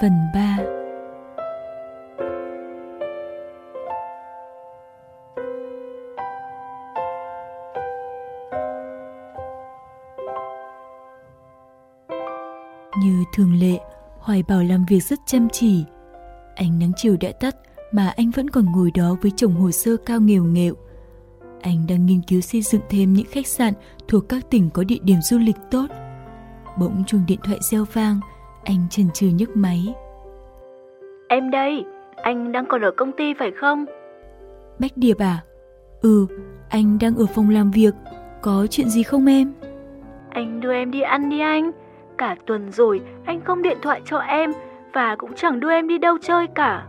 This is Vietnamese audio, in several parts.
Phần 3 Như thường lệ, Hoài Bảo làm việc rất chăm chỉ. Ánh nắng chiều đã tắt mà anh vẫn còn ngồi đó với chồng hồ sơ cao nghèo nghệu. Anh đang nghiên cứu xây dựng thêm những khách sạn thuộc các tỉnh có địa điểm du lịch tốt. Bỗng chuông điện thoại reo vang, anh chần chừ nhấc máy. Em đây, anh đang còn ở công ty phải không? Bách Điệp à? Ừ, anh đang ở phòng làm việc, có chuyện gì không em? Anh đưa em đi ăn đi anh. Cả tuần rồi anh không điện thoại cho em và cũng chẳng đưa em đi đâu chơi cả.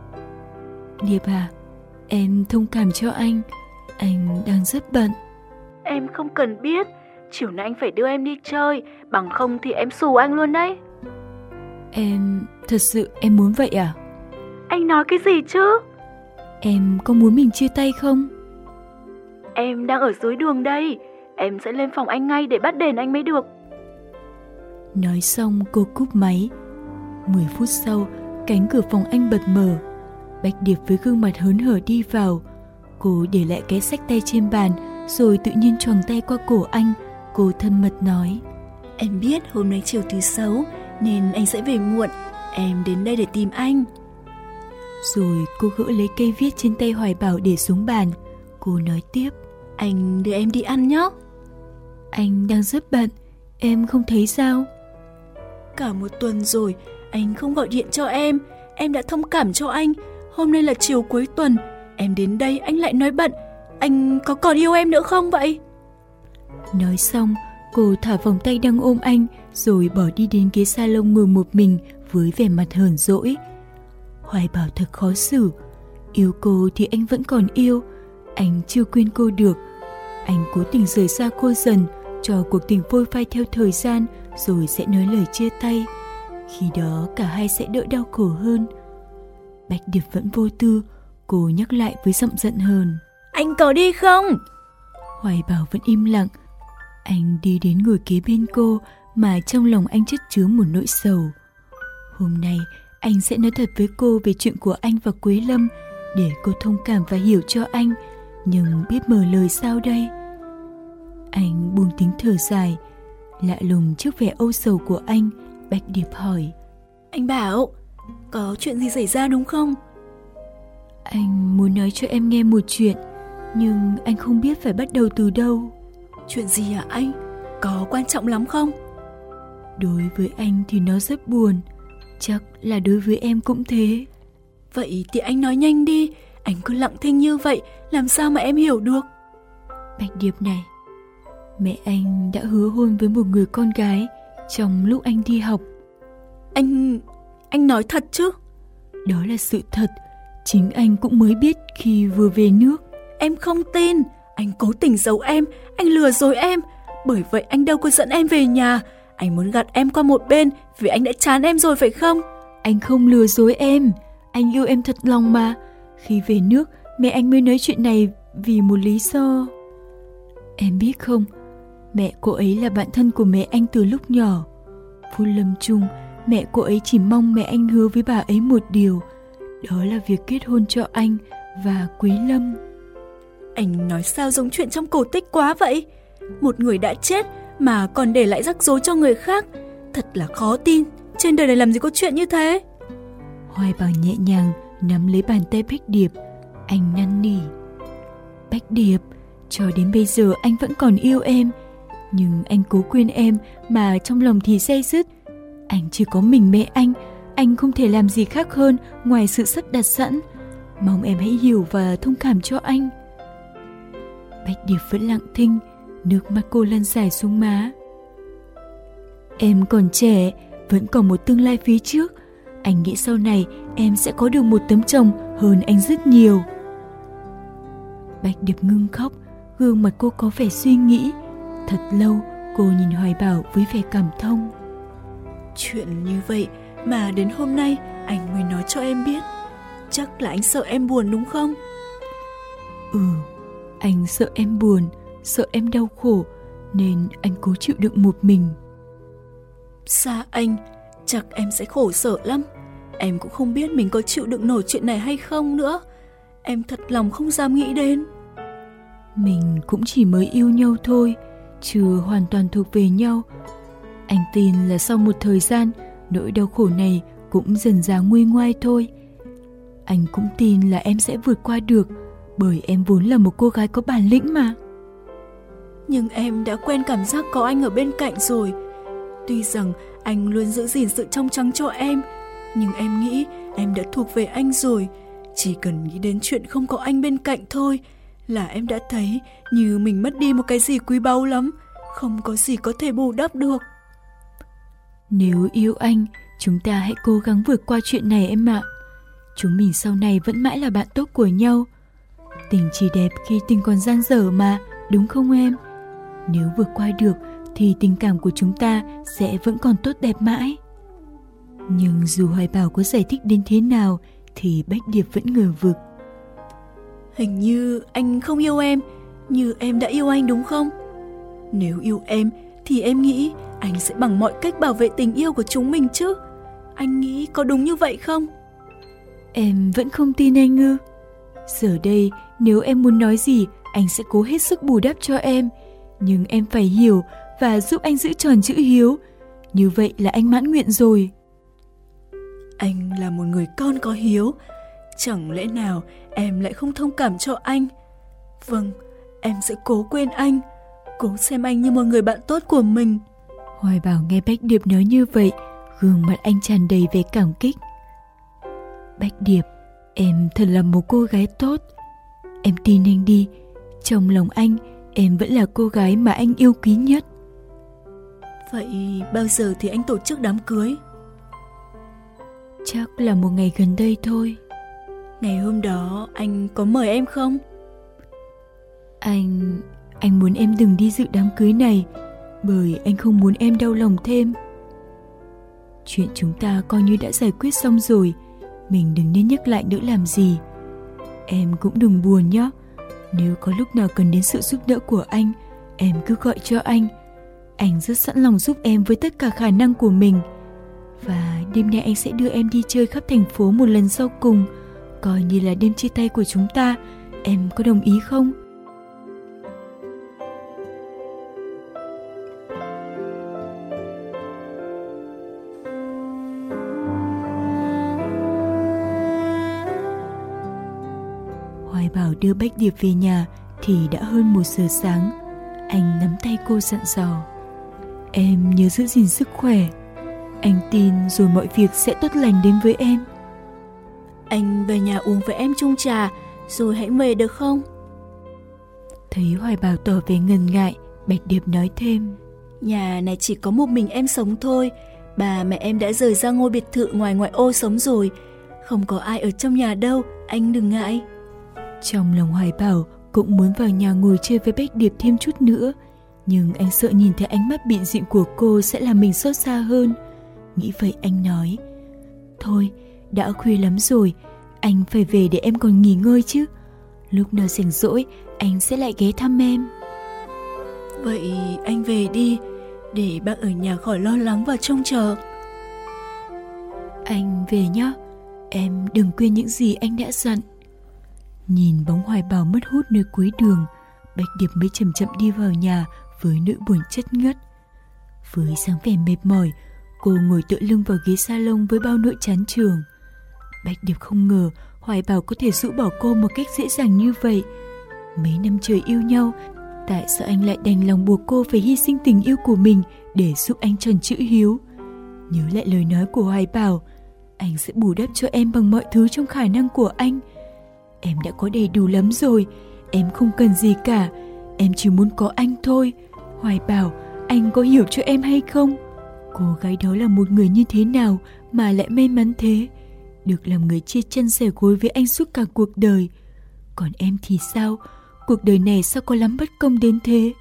Điệp à, em thông cảm cho anh, anh đang rất bận. Em không cần biết, chiều nay anh phải đưa em đi chơi, bằng không thì em xù anh luôn đấy. Em, thật sự em muốn vậy à? Anh nói cái gì chứ? Em có muốn mình chia tay không? Em đang ở dưới đường đây, em sẽ lên phòng anh ngay để bắt đền anh mới được. Nói xong cô cúp máy. Mười phút sau, cánh cửa phòng anh bật mở. Bạch Điệp với gương mặt hớn hở đi vào. Cô để lại cái sách tay trên bàn, rồi tự nhiên choàng tay qua cổ anh. Cô thân mật nói. Em biết hôm nay chiều thứ sáu, nên anh sẽ về muộn. Em đến đây để tìm anh. Rồi cô gỡ lấy cây viết trên tay Hoài Bảo để xuống bàn. Cô nói tiếp. Anh đưa em đi ăn nhé. Anh đang rất bận, em không thấy sao? Cả một tuần rồi, anh không gọi điện cho em. Em đã thông cảm cho anh. Hôm nay là chiều cuối tuần. Em đến đây anh lại nói bận. Anh có còn yêu em nữa không vậy? Nói xong, cô thả vòng tay đang ôm anh rồi bỏ đi đến ghế salon ngồi một mình với vẻ mặt hờn dỗi. Hoài bảo thật khó xử. Yêu cô thì anh vẫn còn yêu. Anh chưa quên cô được. Anh cố tình rời xa cô dần cho cuộc tình phôi phai theo thời gian rồi sẽ nói lời chia tay. Khi đó cả hai sẽ đỡ đau khổ hơn. Bạch Điệp vẫn vô tư, cô nhắc lại với giọng giận hờn. Anh có đi không? Hoài Bảo vẫn im lặng. Anh đi đến ngồi kế bên cô mà trong lòng anh chất chứa một nỗi sầu. Hôm nay anh sẽ nói thật với cô về chuyện của anh và Quế Lâm để cô thông cảm và hiểu cho anh, nhưng biết mở lời sao đây? Anh buông tiếng thở dài, lạ lùng trước vẻ âu sầu của anh, Bạch Điệp hỏi. Anh Bảo, có chuyện gì xảy ra đúng không? Anh muốn nói cho em nghe một chuyện, nhưng anh không biết phải bắt đầu từ đâu. Chuyện gì hả anh? Có quan trọng lắm không? Đối với anh thì nó rất buồn, chắc là đối với em cũng thế. Vậy thì anh nói nhanh đi, anh cứ lặng thinh như vậy, làm sao mà em hiểu được? Bạch Điệp này, mẹ anh đã hứa hôn với một người con gái trong lúc anh đi học. Anh... anh nói thật chứ? Đó là sự thật, chính anh cũng mới biết khi vừa về nước. Em không tin, anh cố tình giấu em, anh lừa dối em. Bởi vậy anh đâu có dẫn em về nhà, anh muốn gạt em qua một bên vì anh đã chán em rồi phải không? Anh không lừa dối em, anh yêu em thật lòng mà. Khi về nước, mẹ anh mới nói chuyện này vì một lý do. Em biết không, mẹ cô ấy là bạn thân của mẹ anh từ lúc nhỏ. Phu lâm chung, mẹ cô ấy chỉ mong mẹ anh hứa với bà ấy một điều, đó là việc kết hôn cho anh và Quý Lâm. Anh nói sao giống chuyện trong cổ tích quá vậy? Một người đã chết mà còn để lại rắc rối cho người khác. Thật là khó tin, trên đời này làm gì có chuyện như thế? Hoài bảo nhẹ nhàng nắm lấy bàn tay Bách Điệp, anh năn nỉ. Bách Điệp, cho đến bây giờ anh vẫn còn yêu em, nhưng anh cố quên em mà trong lòng thì say dứt. Anh chỉ có mình mẹ anh, anh không thể làm gì khác hơn ngoài sự sắp đặt sẵn. Mong em hãy hiểu và thông cảm cho anh. Bạch Điệp vẫn lặng thinh, nước mắt cô lăn dài xuống má. Em còn trẻ, vẫn còn một tương lai phía trước. Anh nghĩ sau này em sẽ có được một tấm chồng hơn anh rất nhiều. Bạch Điệp ngưng khóc, gương mặt cô có vẻ suy nghĩ. Thật lâu, cô nhìn Hoài Bảo với vẻ cảm thông. Chuyện như vậy mà đến hôm nay anh mới nói cho em biết. Chắc là anh sợ em buồn đúng không? Ừ, anh sợ em buồn, sợ em đau khổ, nên anh cố chịu đựng một mình. Xa anh, chắc em sẽ khổ sở lắm. Em cũng không biết mình có chịu đựng nổi chuyện này hay không nữa. Em thật lòng không dám nghĩ đến. Mình cũng chỉ mới yêu nhau thôi, chưa hoàn toàn thuộc về nhau. Anh tin là sau một thời gian, nỗi đau khổ này cũng dần ra nguôi ngoai thôi. Anh cũng tin là em sẽ vượt qua được, bởi em vốn là một cô gái có bản lĩnh mà. Nhưng em đã quen cảm giác có anh ở bên cạnh rồi. Tuy rằng anh luôn giữ gìn sự trong trắng cho em, nhưng em nghĩ em đã thuộc về anh rồi. Chỉ cần nghĩ đến chuyện không có anh bên cạnh thôi là em đã thấy như mình mất đi một cái gì quý báu lắm, không có gì có thể bù đắp được. Nếu yêu anh, chúng ta hãy cố gắng vượt qua chuyện này em ạ. Chúng mình sau này vẫn mãi là bạn tốt của nhau. Tình chỉ đẹp khi tình còn gian dở mà, đúng không em? Nếu vượt qua được thì tình cảm của chúng ta sẽ vẫn còn tốt đẹp mãi. Nhưng dù Hoài Bảo có giải thích đến thế nào thì Bách Điệp vẫn ngờ vực. Hình như anh không yêu em, như em đã yêu anh đúng không? Nếu yêu em thì em nghĩ anh sẽ bằng mọi cách bảo vệ tình yêu của chúng mình chứ. Anh nghĩ có đúng như vậy không? Em vẫn không tin anh ư? Giờ đây, nếu em muốn nói gì, anh sẽ cố hết sức bù đắp cho em. Nhưng em phải hiểu và giúp anh giữ tròn chữ hiếu. Như vậy là anh mãn nguyện rồi. Anh là một người con có hiếu. Chẳng lẽ nào em lại không thông cảm cho anh? Vâng, em sẽ cố quên anh. Cố xem anh như một người bạn tốt của mình. Hoài Bảo nghe Bách Điệp nói như vậy, gương mặt anh tràn đầy vẻ cảm kích. Bách Điệp, em thật là một cô gái tốt. Em tin anh đi, trong lòng anh, em vẫn là cô gái mà anh yêu quý nhất. Vậy bao giờ thì anh tổ chức đám cưới? Chắc là một ngày gần đây thôi. Ngày hôm đó anh có mời em không? Anh... anh muốn em đừng đi dự đám cưới này bởi anh không muốn em đau lòng thêm. Chuyện chúng ta coi như đã giải quyết xong rồi, mình đừng nên nhắc lại nữa làm gì. Em cũng đừng buồn nhé. Nếu có lúc nào cần đến sự giúp đỡ của anh, em cứ gọi cho anh. Anh rất sẵn lòng giúp em với tất cả khả năng của mình. Và đêm nay anh sẽ đưa em đi chơi khắp thành phố một lần sau cùng, coi như là đêm chia tay của chúng ta. Em có đồng ý không? Bảo đưa Bách Điệp về nhà thì đã hơn một giờ sáng. Anh nắm tay cô dặn dò. Em nhớ giữ gìn sức khỏe. Anh tin rồi mọi việc sẽ tốt lành đến với em. Anh về nhà uống với em chung trà, rồi hãy về được không? Thấy Hoài Bảo tỏ vẻ ngần ngại, Bạch Điệp nói thêm. Nhà này chỉ có một mình em sống thôi, bà mẹ em đã rời ra ngôi biệt thự ngoài ngoại ô sống rồi. Không có ai ở trong nhà đâu, anh đừng ngại. Trong lòng Hoài Bảo cũng muốn vào nhà ngồi chơi với Bách Điệp thêm chút nữa, nhưng anh sợ nhìn thấy ánh mắt bịn dịn của cô sẽ làm mình xót xa hơn. Nghĩ vậy anh nói, Thôi, đã khuya lắm rồi, anh phải về để em còn nghỉ ngơi chứ. Lúc nào rảnh rỗi, anh sẽ lại ghé thăm em. Vậy anh về đi, để bác ở nhà khỏi lo lắng và trông chờ. Anh về nhé, em đừng quên những gì anh đã dặn. Nhìn bóng hoài bào mất hút nơi cuối đường, Bạch Điệp mới chậm chậm đi vào nhà với nỗi buồn chất ngất. Với sáng vẻ mệt mỏi, cô ngồi tựa lưng vào ghế salon với bao nỗi chán trường. Bạch Điệp không ngờ Hoài Bảo có thể rũ bỏ cô một cách dễ dàng như vậy. Mấy năm trời yêu nhau, tại sao anh lại đành lòng buộc cô phải hy sinh tình yêu của mình để giúp anh tròn chữ hiếu? Nhớ lại lời nói của Hoài Bảo, anh sẽ bù đắp cho em bằng mọi thứ trong khả năng của anh. Em đã có đầy đủ lắm rồi, em không cần gì cả, em chỉ muốn có anh thôi. Hoài Bảo, anh có hiểu cho em hay không? Cô gái đó là một người như thế nào mà lại may mắn thế? Được làm người chia chân sẻ gối với anh suốt cả cuộc đời. Còn em thì sao? Cuộc đời này sao có lắm bất công đến thế?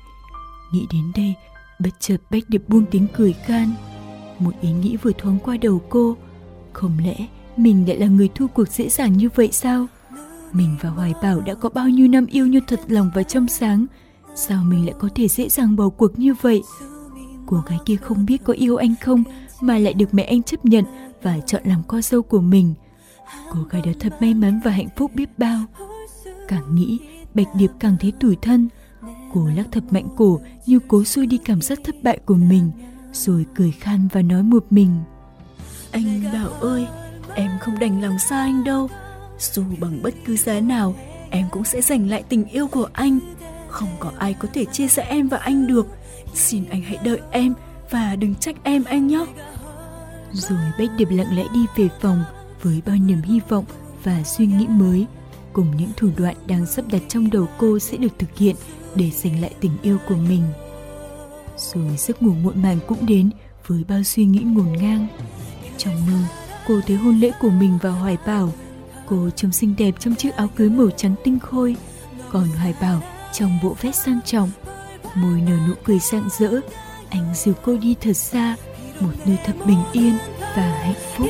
Nghĩ đến đây, bất chợt Bách Điệp buông tiếng cười khan. Một ý nghĩ vừa thoáng qua đầu cô. Không lẽ mình lại là người thu cuộc dễ dàng như vậy sao? Mình và Hoài Bảo đã có bao nhiêu năm yêu như thật lòng và trong sáng. Sao mình lại có thể dễ dàng bỏ cuộc như vậy? Cô gái kia không biết có yêu anh không mà lại được mẹ anh chấp nhận và chọn làm con dâu của mình. Cô gái đó thật may mắn và hạnh phúc biết bao. Càng nghĩ, Bạch Điệp càng thấy tủi thân. Cô lắc thật mạnh cổ như cố xui đi cảm giác thất bại của mình, rồi cười khan và nói một mình. Anh Bảo ơi, em không đành lòng xa anh đâu. Dù bằng bất cứ giá nào, em cũng sẽ giành lại tình yêu của anh. Không có ai có thể chia sẻ em và anh được. Xin anh hãy đợi em và đừng trách em anh nhé. Rồi Bách Điệp lặng lẽ đi về phòng với bao niềm hy vọng và suy nghĩ mới cùng những thủ đoạn đang sắp đặt trong đầu cô sẽ được thực hiện để giành lại tình yêu của mình. Rồi giấc ngủ muộn màng cũng đến với bao suy nghĩ ngổn ngang. Trong mơ, cô thấy hôn lễ của mình và Hoài Bảo. Cô trông xinh đẹp trong chiếc áo cưới màu trắng tinh khôi, còn Hoài Bảo trong bộ vest sang trọng. Môi nở nụ cười rạng rỡ, anh dìu cô đi thật xa, một nơi thật bình yên và hạnh phúc.